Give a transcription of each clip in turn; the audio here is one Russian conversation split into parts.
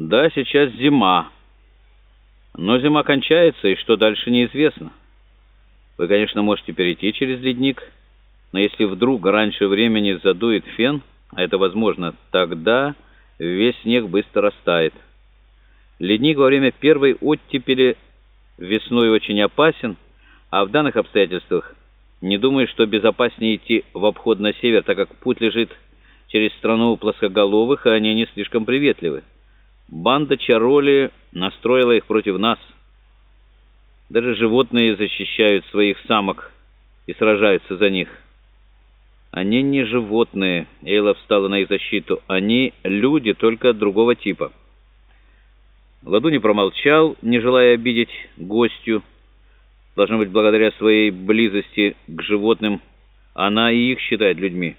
Да, сейчас зима. Но зима кончается, и что дальше неизвестно. Вы, конечно, можете перейти через ледник, но если вдруг раньше времени задует фен, а это возможно, тогда весь снег быстро растает. Ледник во время первой оттепели весной очень опасен, а в данных обстоятельствах не думаю, что безопаснее идти в обход на север, так как путь лежит через страну плоскоголовых, и они не слишком приветливы. Банда Чароли настроила их против нас. Даже животные защищают своих самок и сражаются за них. Они не животные, Эйла встала на их защиту. Они люди, только другого типа. Ладуни промолчал, не желая обидеть гостью. Должно быть, благодаря своей близости к животным, она и их считает людьми.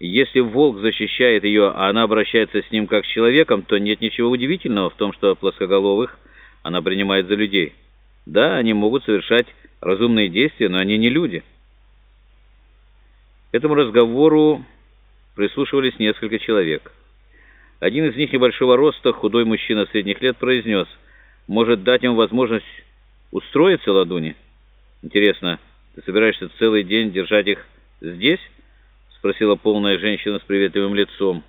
Если волк защищает ее, а она обращается с ним как с человеком, то нет ничего удивительного в том, что плоскоголовых она принимает за людей. Да, они могут совершать разумные действия, но они не люди. Этому разговору прислушивались несколько человек. Один из них небольшого роста, худой мужчина средних лет, произнес, «Может дать им возможность устроиться, Ладуни? Интересно, ты собираешься целый день держать их здесь?» — спросила полная женщина с приветливым лицом.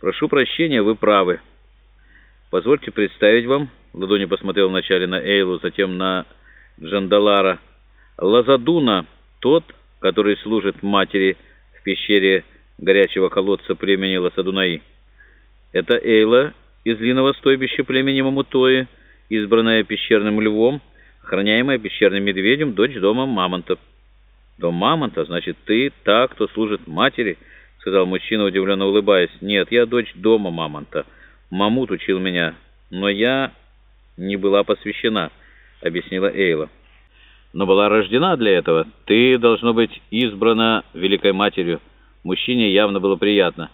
«Прошу прощения, вы правы. Позвольте представить вам...» Ладони посмотрел вначале на Эйлу, затем на Джандалара. «Лазадуна, тот, который служит матери в пещере горячего колодца племени Ласадунаи. Это Эйла из длинного стойбища племени Мамутои, избранная пещерным львом, охраняемая пещерным медведем, дочь дома Мамонтов». «Дом Мамонта? Значит, ты та, кто служит матери?» — сказал мужчина, удивленно улыбаясь. «Нет, я дочь дома Мамонта. Мамут учил меня, но я не была посвящена», — объяснила Эйла. «Но была рождена для этого. Ты, должно быть, избрана Великой Матерью». Мужчине явно было приятно.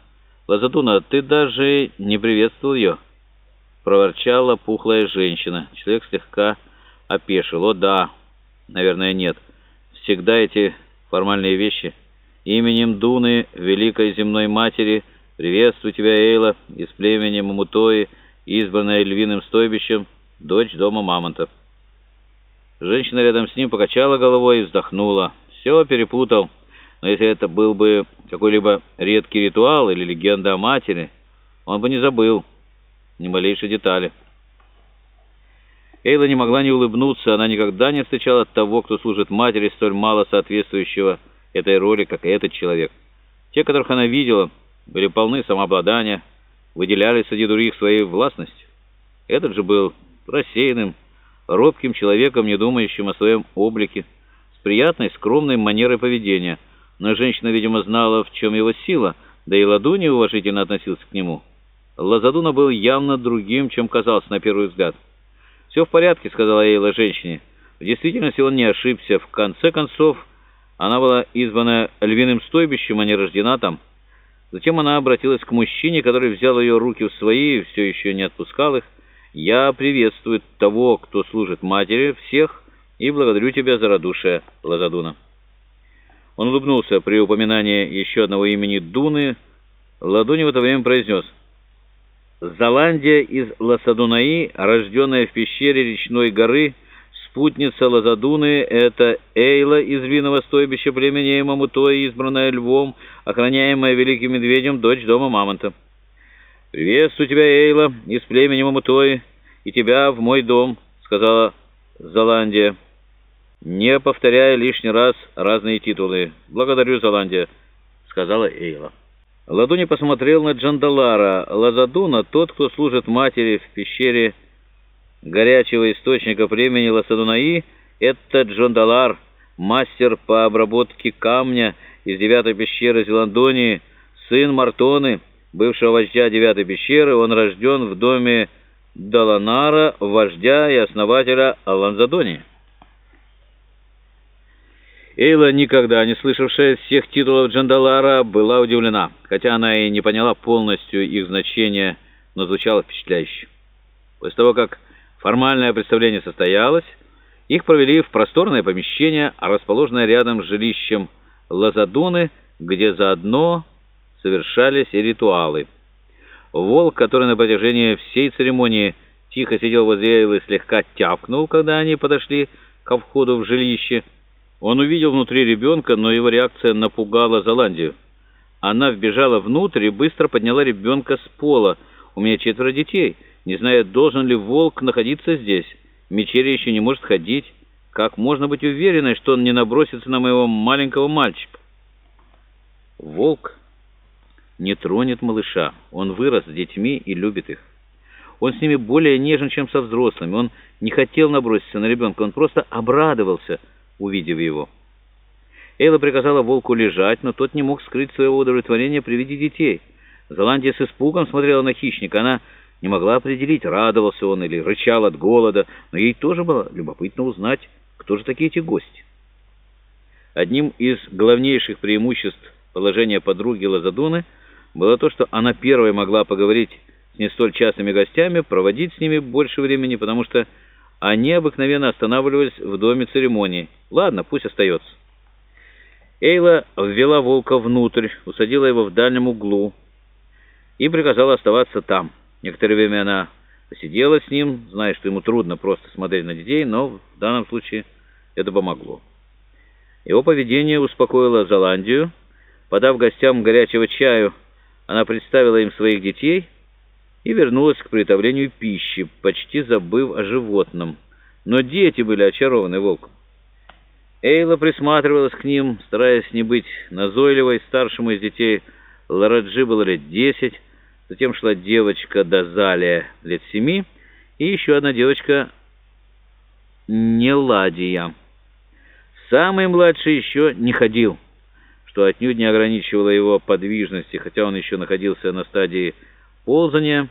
«Лазатуна, ты даже не приветствовал ее?» Проворчала пухлая женщина. Человек слегка опешил. «О, да. Наверное, нет» всегда эти формальные вещи. Именем Дуны, Великой Земной Матери, приветствую тебя, Эйла, из племени Мамутои, избранная львиным стойбищем, дочь дома Мамонтов. Женщина рядом с ним покачала головой и вздохнула. Все перепутал. Но если это был бы какой-либо редкий ритуал или легенда о матери, он бы не забыл ни малейшей детали. Эйла не могла не улыбнуться, она никогда не встречала того, кто служит матери, столь мало соответствующего этой роли, как этот человек. Те, которых она видела, были полны самообладания, выделяли среди других своей властностью. Этот же был рассеянным, робким человеком, не думающим о своем облике, с приятной, скромной манерой поведения. Но женщина, видимо, знала, в чем его сила, да и Ладуни уважительно относился к нему. Лазадуна был явно другим, чем казался на первый взгляд. «Все в порядке», — сказала Эйла женщине. В действительности он не ошибся. В конце концов, она была избрана львиным стойбищем, а не рождена там. Затем она обратилась к мужчине, который взял ее руки в свои и все еще не отпускал их. «Я приветствую того, кто служит матери, всех, и благодарю тебя за радушие, Лазадуна». Он улыбнулся при упоминании еще одного имени Дуны. Ладони в это время произнес — Золандия из Ласадунаи, рожденная в пещере речной горы, спутница Лазадуны, это Эйла из винного стойбища племени Мамутои, избранная львом, охраняемая великим медведем, дочь дома Мамонта. «Приветствую тебя, Эйла, из племени Мамутои, и тебя в мой дом», — сказала Золандия, не повторяя лишний раз разные титулы. «Благодарю, Золандия», — сказала Эйла. Ладуни посмотрел на Джандалара. Лазадуна, тот, кто служит матери в пещере горячего источника племени Ласадунаи, это Джандалар, мастер по обработке камня из девятой пещеры Зеландонии, сын Мартоны, бывшего вождя девятой пещеры. Он рожден в доме Даланара, вождя и основателя Аланзадонии. Эйла, никогда не слышавшая всех титулов Джандалара, была удивлена, хотя она и не поняла полностью их значения, но звучало впечатляюще. После того, как формальное представление состоялось, их провели в просторное помещение, расположенное рядом с жилищем Лазадуны, где заодно совершались и ритуалы. Волк, который на протяжении всей церемонии тихо сидел возле Эйлы, слегка тявкнул, когда они подошли ко входу в жилище. Он увидел внутри ребенка, но его реакция напугала Золандию. Она вбежала внутрь и быстро подняла ребенка с пола. «У меня четверо детей. Не знаю, должен ли волк находиться здесь. Мечеря еще не может ходить. Как можно быть уверенной, что он не набросится на моего маленького мальчика?» Волк не тронет малыша. Он вырос с детьми и любит их. Он с ними более нежен, чем со взрослыми. Он не хотел наброситься на ребенка, он просто обрадовался, увидев его. Эйла приказала волку лежать, но тот не мог скрыть своего удовлетворения при виде детей. Золандия с испугом смотрела на хищника. Она не могла определить, радовался он или рычал от голода, но ей тоже было любопытно узнать, кто же такие эти гости. Одним из главнейших преимуществ положения подруги Лазадуны было то, что она первой могла поговорить с не столь частыми гостями, проводить с ними больше времени, потому что они обыкновенно останавливались в доме церемонии. Ладно, пусть остается. Эйла ввела волка внутрь, усадила его в дальнем углу и приказала оставаться там. Некоторое время она посидела с ним, зная, что ему трудно просто смотреть на детей, но в данном случае это помогло. Его поведение успокоило Золандию. Подав гостям горячего чаю, она представила им своих детей и вернулась к приготовлению пищи, почти забыв о животном. Но дети были очарованы волком. Эйла присматривалась к ним, стараясь не быть назойливой. Старшему из детей Лараджи было лет десять, затем шла девочка Дазалия лет семи, и еще одна девочка Неладия. Самый младший еще не ходил, что отнюдь не ограничивало его подвижности, хотя он еще находился на стадии ползания,